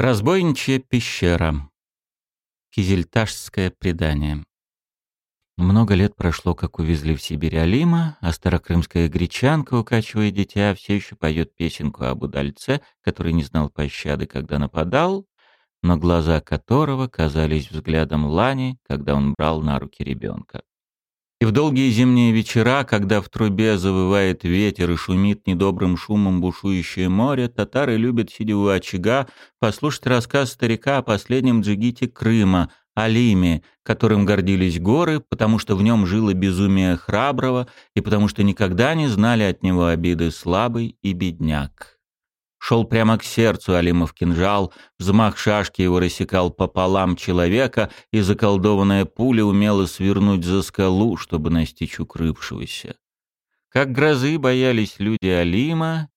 Разбойничья пещера. Кизельташское предание. Много лет прошло, как увезли в Сибирь Алима, а старокрымская гречанка, укачивая дитя, все еще поет песенку об удальце, который не знал пощады, когда нападал, но глаза которого казались взглядом Лани, когда он брал на руки ребенка. И в долгие зимние вечера, когда в трубе завывает ветер и шумит недобрым шумом бушующее море, татары любят, сидя у очага, послушать рассказ старика о последнем джигите Крыма, Алиме, которым гордились горы, потому что в нем жило безумие храброго и потому что никогда не знали от него обиды слабый и бедняк. Шел прямо к сердцу Алимов кинжал, взмах шашки его рассекал пополам человека, и заколдованная пуля умела свернуть за скалу, чтобы настичь укрывшегося. Как грозы боялись люди Алима,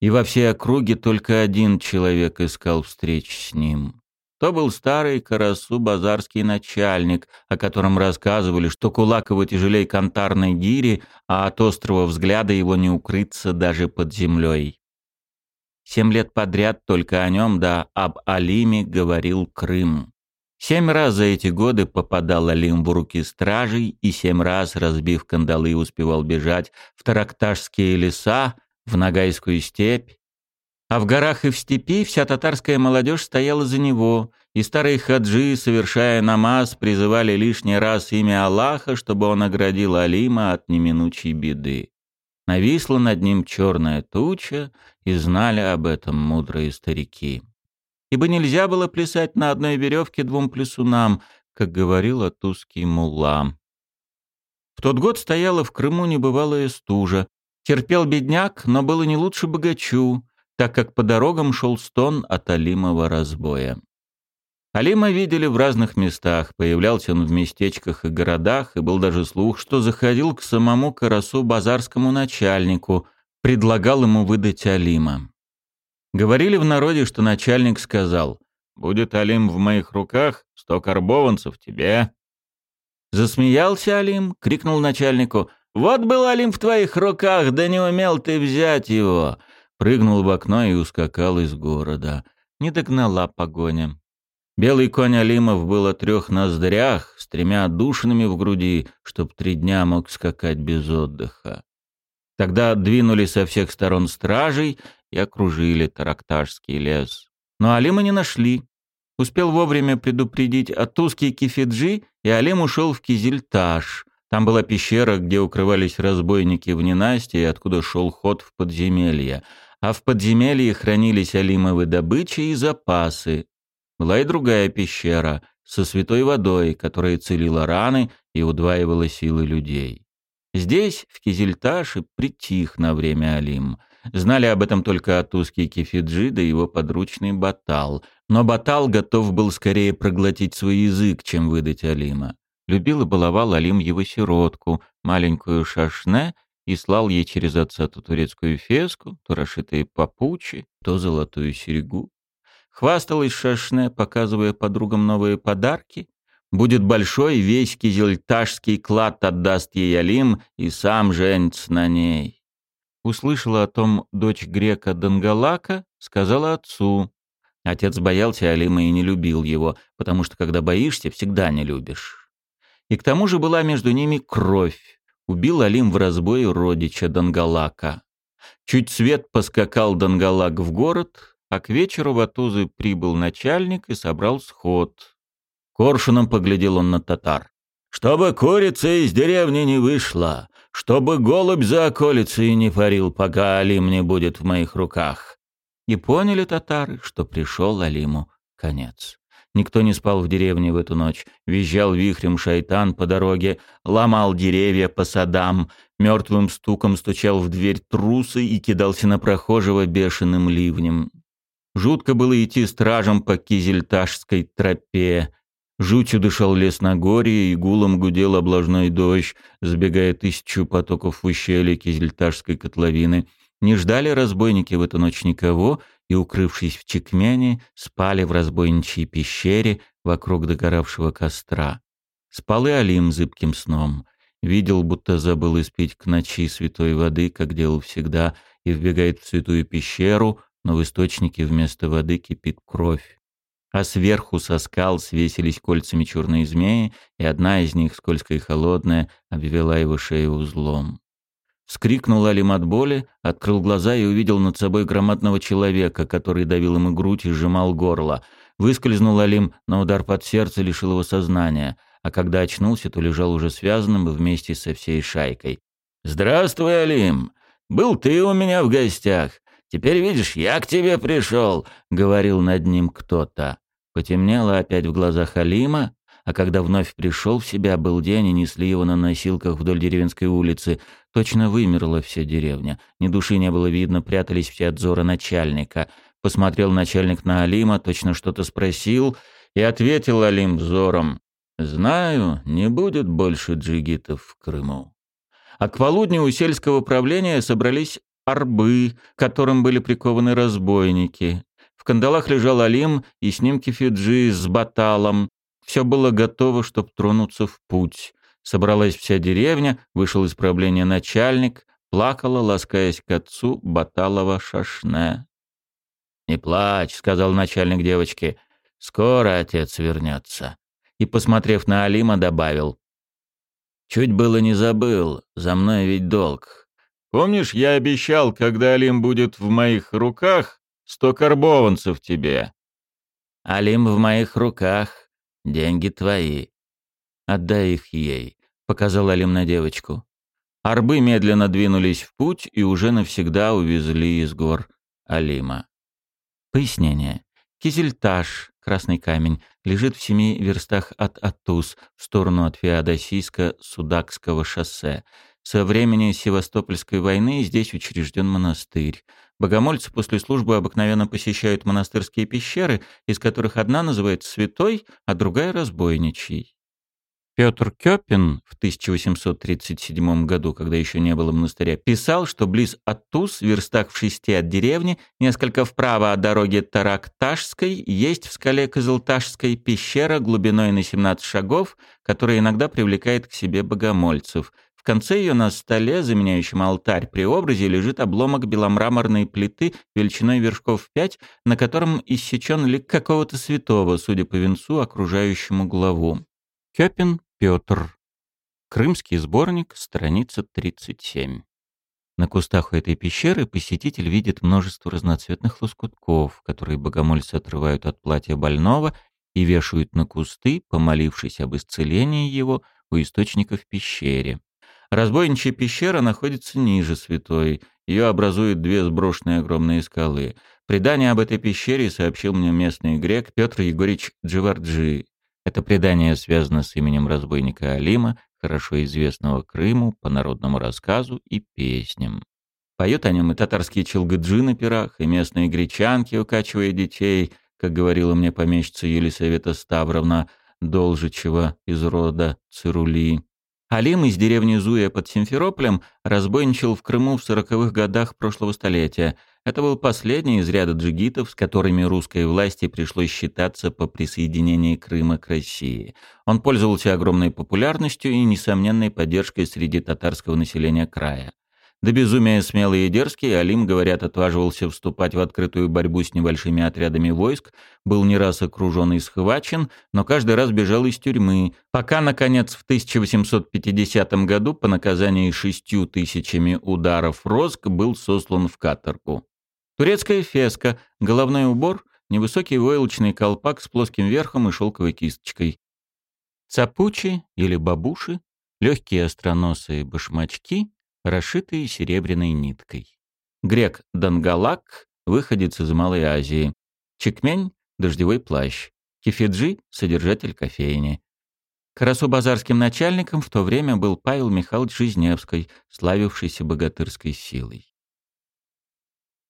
и во всей округе только один человек искал встреч с ним. То был старый Карасу базарский начальник, о котором рассказывали, что кулак его тяжелей кантарной гири, а от острого взгляда его не укрыться даже под землей. Семь лет подряд только о нем, да об Алиме говорил Крым. Семь раз за эти годы попадал Алим в руки стражей и семь раз, разбив кандалы, успевал бежать в Таракташские леса, в Ногайскую степь. А в горах и в степи вся татарская молодежь стояла за него, и старые хаджи, совершая намаз, призывали лишний раз имя Аллаха, чтобы он оградил Алима от неминучей беды. Нависла над ним черная туча, и знали об этом мудрые старики. Ибо нельзя было плясать на одной веревке двум плясунам, как говорил Атузский мулла. В тот год стояла в Крыму небывалая стужа. Терпел бедняк, но было не лучше богачу, так как по дорогам шел стон от Алимова разбоя. Алима видели в разных местах, появлялся он в местечках и городах, и был даже слух, что заходил к самому Карасу базарскому начальнику, предлагал ему выдать Алима. Говорили в народе, что начальник сказал, «Будет Алим в моих руках, сто карбованцев тебе». Засмеялся Алим, крикнул начальнику, «Вот был Алим в твоих руках, да не умел ты взять его!» Прыгнул в окно и ускакал из города. Не догнала погоня. Белый конь Алимов был о трех ноздрях, с тремя душными в груди, чтоб три дня мог скакать без отдыха. Тогда двинули со всех сторон стражей и окружили Таракташский лес. Но Алима не нашли. Успел вовремя предупредить Атузский Кефиджи, и Алим ушел в Кизильташ. Там была пещера, где укрывались разбойники в ненастье, откуда шел ход в подземелье. А в подземелье хранились Алимовы добычи и запасы, была и другая пещера со святой водой, которая целила раны и удваивала силы людей. Здесь, в Кизельташе, притих на время Алим. Знали об этом только Атузский Кефиджи да его подручный Батал. Но Батал готов был скорее проглотить свой язык, чем выдать Алима. Любил и баловал Алим его сиротку, маленькую Шашне, и слал ей через отца то турецкую феску, то расшитые папучи, то золотую серьгу. Хвасталась Шашне, показывая подругам новые подарки. Будет большой, весь кизельташский клад отдаст ей Алим и сам женится на ней. Услышала о том дочь грека Дангалака, сказала отцу. Отец боялся Алима и не любил его, потому что когда боишься, всегда не любишь. И к тому же была между ними кровь. Убил Алим в разбое родича Дангалака. Чуть свет поскакал Дангалак в город, а к вечеру в Атузы прибыл начальник и собрал сход. Коршуном поглядел он на татар. «Чтобы курица из деревни не вышла, чтобы голубь за околицей не парил, пока Алим не будет в моих руках». И поняли татары, что пришел Алиму конец. Никто не спал в деревне в эту ночь. Визжал вихрем шайтан по дороге, ломал деревья по садам, мертвым стуком стучал в дверь трусы и кидался на прохожего бешеным ливнем. Жутко было идти стражем по Кизельташской тропе. Жутью дышал лес на горе, и гулом гудел облажной дождь, сбегая тысячу потоков в ущелье Кизельташской котловины. Не ждали разбойники в эту ночь никого, и, укрывшись в Чекмяне, спали в разбойничьей пещере вокруг догоравшего костра. Спал и Алим зыбким сном. Видел, будто забыл испить к ночи святой воды, как делал всегда, и вбегает в святую пещеру — но в источнике вместо воды кипит кровь. А сверху со скал свесились кольцами черные змеи, и одна из них, скользкая и холодная, обвела его шею узлом. Вскрикнул Алим от боли, открыл глаза и увидел над собой громадного человека, который давил ему грудь и сжимал горло. Выскользнул Алим, но удар под сердце лишил его сознания, а когда очнулся, то лежал уже связанным вместе со всей шайкой. «Здравствуй, Алим! Был ты у меня в гостях. Теперь видишь, я к тебе пришел», — говорил над ним кто-то. Потемнело опять в глазах Алима, а когда вновь пришел в себя, был день, и несли его на носилках вдоль деревенской улицы. Точно вымерла вся деревня. Ни души не было видно, прятались все от зора начальника. Посмотрел начальник на Алима, точно что-то спросил, и ответил Алим взором. «Знаю, не будет больше джигитов в Крыму». А к полудню у сельского правления собрались арбы, которым были прикованы разбойники. В кандалах лежал Алим и с ним Кефиджи с баталом, все было готово, чтобы тронуться в путь. Собралась вся деревня, вышел из правления начальник, плакала, ласкаясь к отцу Баталова Шашне. «Не плачь», — сказал начальник девочке, — «скоро отец вернется». И, посмотрев на Алима, добавил, «Чуть было не забыл, за мной ведь долг. Помнишь, я обещал, когда Алим будет в моих руках, сто карбованцев тебе?» «Алим в моих руках», Деньги твои. Отдай их ей, показал Алим на девочку. Арбы медленно двинулись в путь и уже навсегда увезли из гор Алима. Пояснение. Кизельташ, красный камень, лежит в семи верстах от Атус, в сторону от Феодосийско-Судакского шоссе. Со времени Севастопольской войны здесь учрежден монастырь. Богомольцы после службы обыкновенно посещают монастырские пещеры, из которых одна называется Святой, а другая Разбойничьей. Петр Кёпин в 1837 году, когда еще не было монастыря, писал, что близ Аттус, в верстах в шести от деревни, несколько вправо от дороги Таракташской, есть в скале Козылташской пещера глубиной на 17 шагов, которая иногда привлекает к себе богомольцев – конце ее на столе, заменяющем алтарь при образе, лежит обломок беломраморной плиты величиной вершков пять, на котором иссечен лик какого-то святого, судя по венцу, окружающему главу. Кёпин Петр. Крымский сборник, страница 37. На кустах у этой пещеры посетитель видит множество разноцветных лоскутков, которые богомольцы отрывают от платья больного и вешают на кусты, помолившись об исцелении его у источника в пещере. Разбойничья пещера находится ниже святой. Ее образуют две сброшенные огромные скалы. Предание об этой пещере сообщил мне местный грек Петр Егорьевич Дживарджи. Это предание связано с именем разбойника Алима, хорошо известного Крыму по народному рассказу и песням. Поют о нем и татарские челгаджи на пирах, и местные гречанки, укачивая детей, как говорила мне помещица Елисавета Ставровна Должичева из рода Цирули. Алим из деревни Зуя под Симферополем разбойничал в Крыму в сороковых годах прошлого столетия. Это был последний из ряда джигитов, с которыми русской власти пришлось считаться по присоединении Крыма к России. Он пользовался огромной популярностью и несомненной поддержкой среди татарского населения края. До безумия смелый и дерзкий, Алим, говорят, отваживался вступать в открытую борьбу с небольшими отрядами войск, был не раз окружен и схвачен, но каждый раз бежал из тюрьмы, пока, наконец, в 1850 году по наказании шестью тысячами ударов розг был сослан в каторгу. Турецкая феска, головной убор, невысокий войлочный колпак с плоским верхом и шелковой кисточкой. Цапучи или бабуши, легкие остроносые башмачки — расшитые серебряной ниткой. Грек Дангалак, выходец из Малой Азии. Чекмень — дождевой плащ. Кефиджи — содержатель кофейни. Карасу-базарским начальником в то время был Павел Михайлович Жизневский, славившийся богатырской силой.